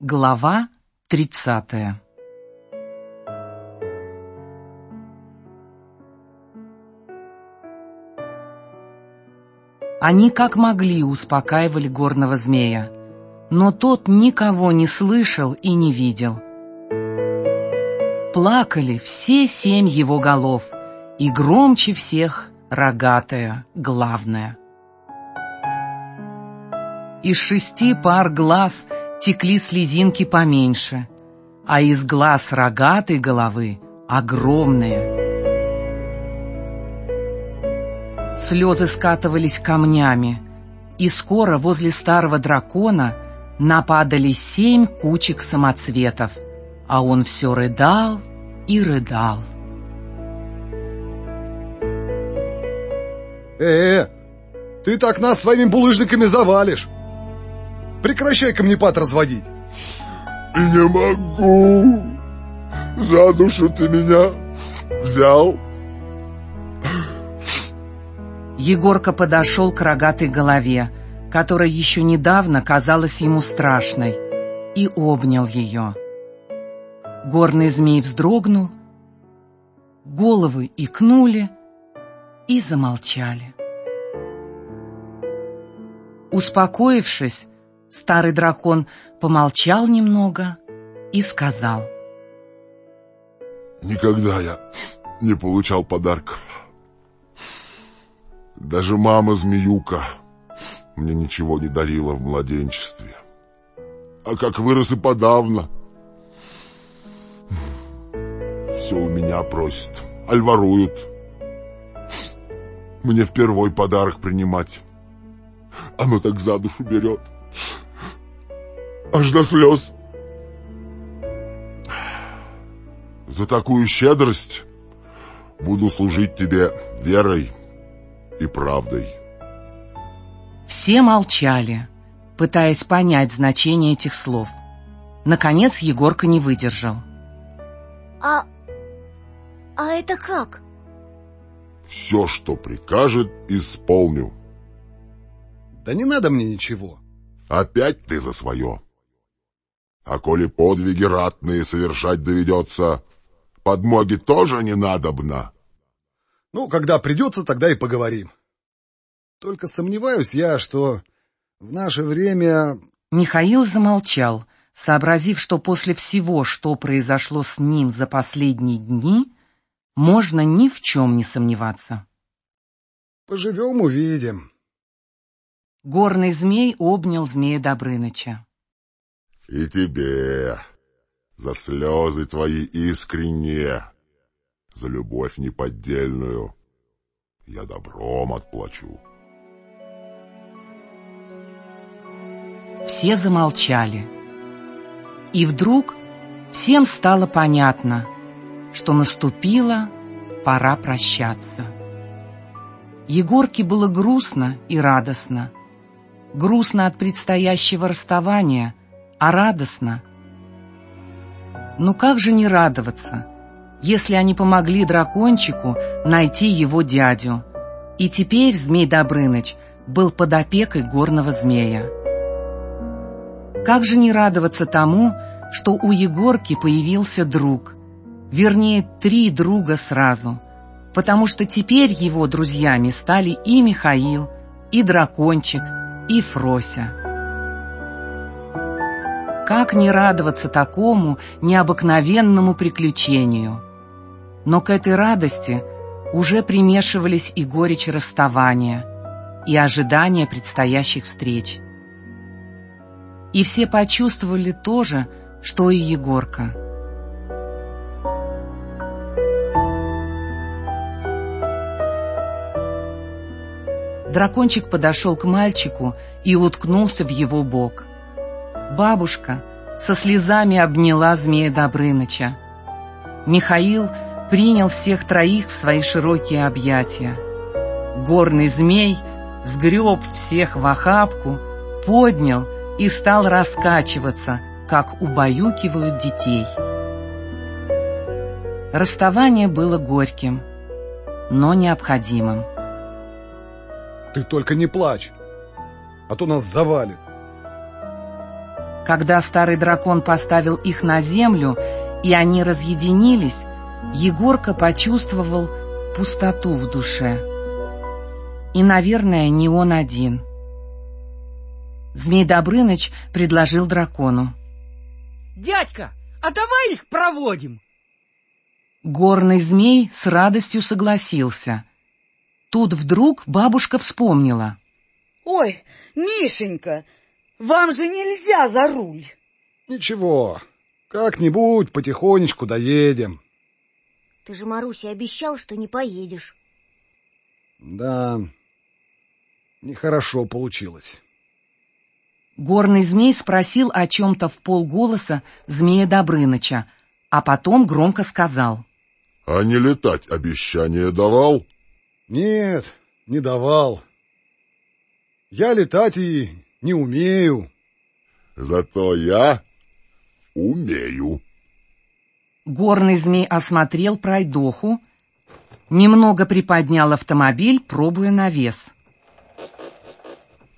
Глава тридцатая Они как могли успокаивали горного змея, но тот никого не слышал и не видел. Плакали все семь его голов, и громче всех рогатая главная. Из шести пар глаз — текли слезинки поменьше, а из глаз рогатой головы огромные. Слезы скатывались камнями, и скоро возле старого дракона нападали семь кучек самоцветов, а он все рыдал и рыдал. Э, -э ты так нас своими булыжниками завалишь. Прекращай камнепад разводить. Не могу. За душу ты меня взял. Егорка подошел к рогатой голове, которая еще недавно казалась ему страшной, и обнял ее. Горный змей вздрогнул, головы икнули и замолчали. Успокоившись, Старый дракон помолчал немного и сказал. Никогда я не получал подарков. Даже мама-змеюка мне ничего не дарила в младенчестве. А как вырос и подавно. Все у меня просят, аль воруют. Мне впервой подарок принимать. Оно так за душу берет аж до слез. За такую щедрость буду служить тебе верой и правдой. Все молчали, пытаясь понять значение этих слов. Наконец Егорка не выдержал. А... а это как? Все, что прикажет, исполню. Да не надо мне ничего. Опять ты за свое. А коли подвиги ратные совершать доведется, подмоги тоже не надобно. Ну, когда придется, тогда и поговорим. Только сомневаюсь я, что в наше время... Михаил замолчал, сообразив, что после всего, что произошло с ним за последние дни, можно ни в чем не сомневаться. Поживем — увидим. Горный змей обнял змея Добрыныча. И тебе за слезы твои искренние, за любовь неподдельную я добром отплачу. Все замолчали. И вдруг всем стало понятно, что наступила пора прощаться. Егорке было грустно и радостно. Грустно от предстоящего расставания, а радостно. Ну как же не радоваться, если они помогли дракончику найти его дядю, и теперь Змей Добрыныч был под опекой горного змея. Как же не радоваться тому, что у Егорки появился друг, вернее, три друга сразу, потому что теперь его друзьями стали и Михаил, и Дракончик, и Фрося. Как не радоваться такому необыкновенному приключению? Но к этой радости уже примешивались и горечь расставания, и ожидания предстоящих встреч. И все почувствовали то же, что и Егорка. Дракончик подошел к мальчику и уткнулся в его бок. Бабушка со слезами обняла змея Добрыныча. Михаил принял всех троих в свои широкие объятия. Горный змей сгреб всех в охапку, поднял и стал раскачиваться, как убаюкивают детей. Расставание было горьким, но необходимым. Ты только не плачь, а то нас завалит. Когда старый дракон поставил их на землю, и они разъединились, Егорка почувствовал пустоту в душе. И, наверное, не он один. Змей Добрыныч предложил дракону. «Дядька, а давай их проводим!» Горный змей с радостью согласился. Тут вдруг бабушка вспомнила. «Ой, Мишенька, вам же нельзя за руль!» «Ничего, как-нибудь потихонечку доедем». Ты же Марусе обещал, что не поедешь. Да, нехорошо получилось. Горный змей спросил о чем-то в полголоса змея Добрыныча, а потом громко сказал. — А не летать обещание давал? — Нет, не давал. Я летать и не умею. — Зато я умею. Горный змей осмотрел пройдоху, немного приподнял автомобиль, пробуя на вес.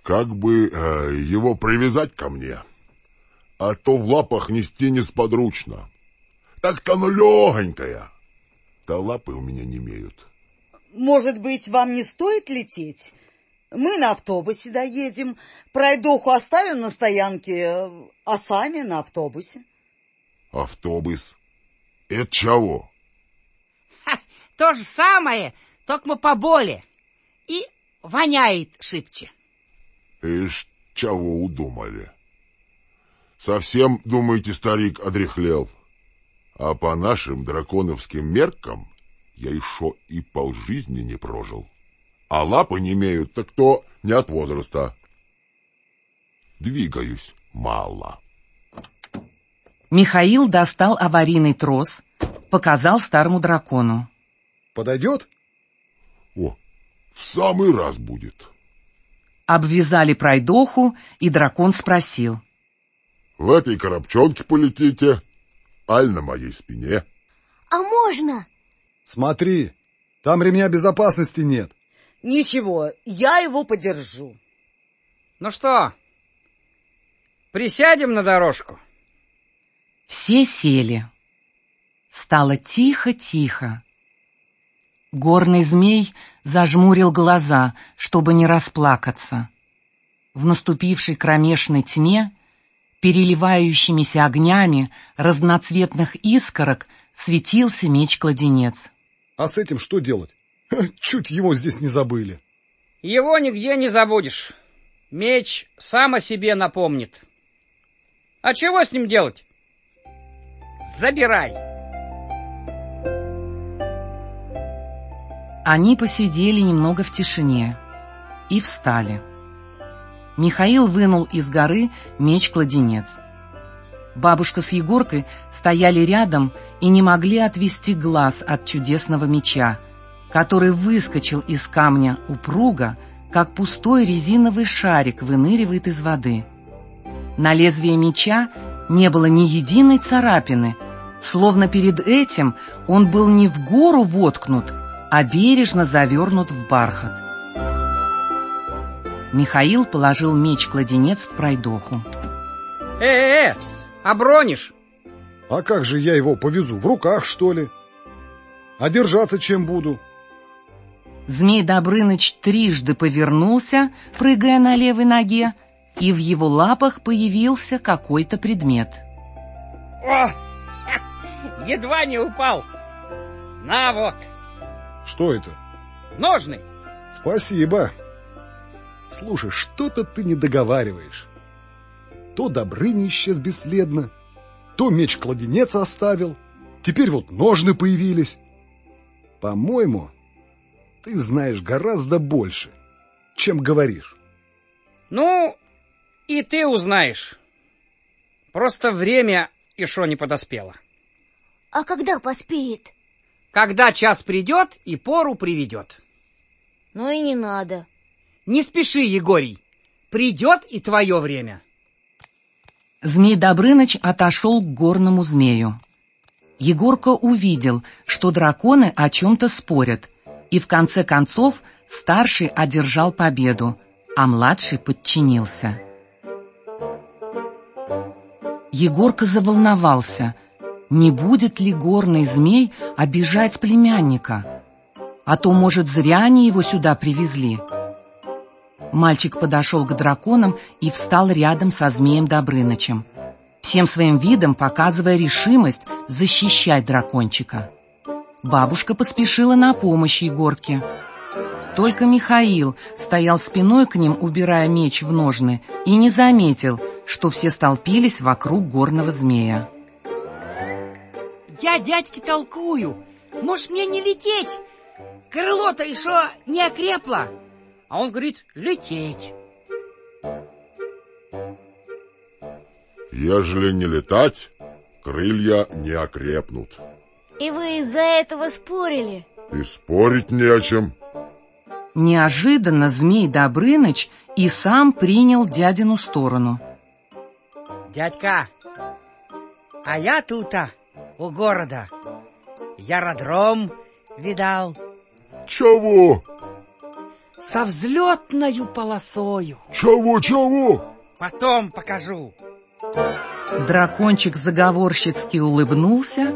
Как бы э, его привязать ко мне? А то в лапах нести несподручно. Так-то оно легонькое. Да лапы у меня не имеют. Может быть, вам не стоит лететь? Мы на автобусе доедем, пройдоху оставим на стоянке, а сами на автобусе. Автобус? Это чего? Ха, то же самое, только поболе. И воняет шибче. Ишь, чего удумали? Совсем, думаете, старик одряхлел? А по нашим драконовским меркам я еще и полжизни не прожил. А лапы не имеют, так то не от возраста. Двигаюсь мало. Михаил достал аварийный трос, показал старому дракону. Подойдет? О, в самый раз будет. Обвязали пройдоху, и дракон спросил. В этой коробчонке полетите, аль на моей спине. А можно? Смотри, там ремня безопасности нет. Ничего, я его подержу. Ну что, присядем на дорожку? Все сели. Стало тихо-тихо. Горный змей зажмурил глаза, чтобы не расплакаться. В наступившей кромешной тьме, переливающимися огнями разноцветных искорок, светился меч-кладенец. А с этим что делать? Чуть его здесь не забыли. Его нигде не забудешь. Меч сам о себе напомнит. А чего с ним делать? Забирай. Они посидели немного в тишине и встали. Михаил вынул из горы меч-кладенец. Бабушка с Егоркой стояли рядом и не могли отвести глаз от чудесного меча, который выскочил из камня упруга, как пустой резиновый шарик выныривает из воды. На лезвие меча не было ни единой царапины, словно перед этим он был не в гору воткнут, а бережно завернут в бархат. Михаил положил меч-кладенец в пройдоху. Э-э-э, обронишь? А как же я его повезу? В руках, что ли? А держаться чем буду? Змей Добрыныч трижды повернулся, прыгая на левой ноге, и в его лапах появился какой-то предмет. О, едва не упал. На вот. Что это? Ножны. Спасибо. Слушай, что-то ты не договариваешь. То Добрыня исчез бесследно, то меч-кладенец оставил, теперь вот ножны появились. По-моему, ты знаешь гораздо больше, чем говоришь. Ну, и ты узнаешь. Просто время еще не подоспело. А когда поспеет? Когда час придет и пору приведет. Ну и не надо. Не спеши, Егорий. Придет и твое время. Змей Добрыныч отошел к горному змею. Егорка увидел, что драконы о чем-то спорят, и в конце концов старший одержал победу, а младший подчинился. Егорка заволновался, не будет ли горный змей обижать племянника, а то, может, зря они его сюда привезли. Мальчик подошел к драконам и встал рядом со змеем Добрынычем, всем своим видом показывая решимость защищать дракончика. Бабушка поспешила на помощь Егорке. Только Михаил стоял спиной к ним, убирая меч в ножны, и не заметил, что все столпились вокруг горного змея. Я дядьке толкую. Может, мне не лететь? Крыло-то еще не окрепло. А он говорит, лететь. Ежели не летать, крылья не окрепнут. И вы из-за этого спорили? И спорить не о чем. Неожиданно Змей Добрыныч и сам принял дядину сторону. Дядька, а я тут у города яродром видал. Чего? Со взлетною полосою. Чего, чего? Потом покажу. Дракончик заговорщицки улыбнулся,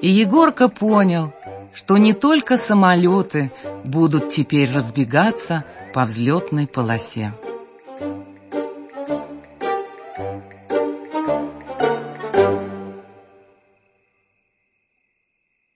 и Егорка понял, что не только самолеты будут теперь разбегаться по взлетной полосе.